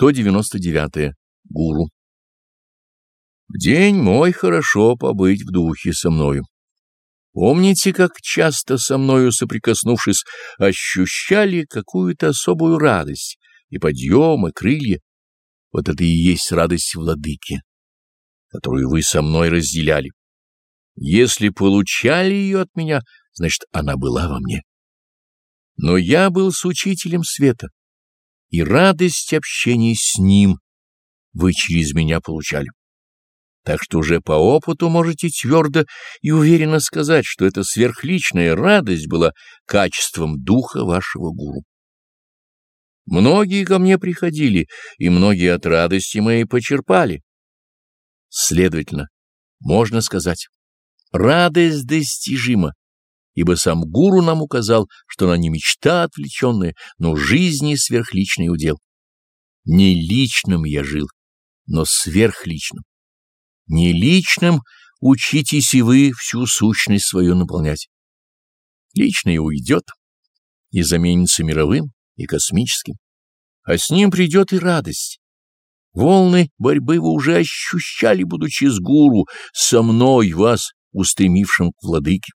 199. -е. Гуру. В день мой хорошо побыть в духе со мною. Помните, как часто со мною соприкоснувшись, ощущали какую-то особую радость, и подъем, и крылья? Вот это и есть радость владыки, которую вы со мной разделяли. Если получали ее от меня, значит, она была во мне. Но я был с учителем света, и радость общения с ним вы через меня получали. Так что уже по опыту можете твердо и уверенно сказать, что эта сверхличная радость была качеством духа вашего гуру. Многие ко мне приходили, и многие от радости моей почерпали. Следовательно, можно сказать, радость достижима, ибо сам гуру нам указал, что она не мечта отвлеченная, но жизни сверхличный удел. Не личным я жил, но сверхличным. Не личным учитесь и вы всю сущность свою наполнять. Личное уйдет и заменится мировым и космическим, а с ним придет и радость. Волны борьбы вы уже ощущали, будучи с гуру, со мной вас, устремившим к владыке.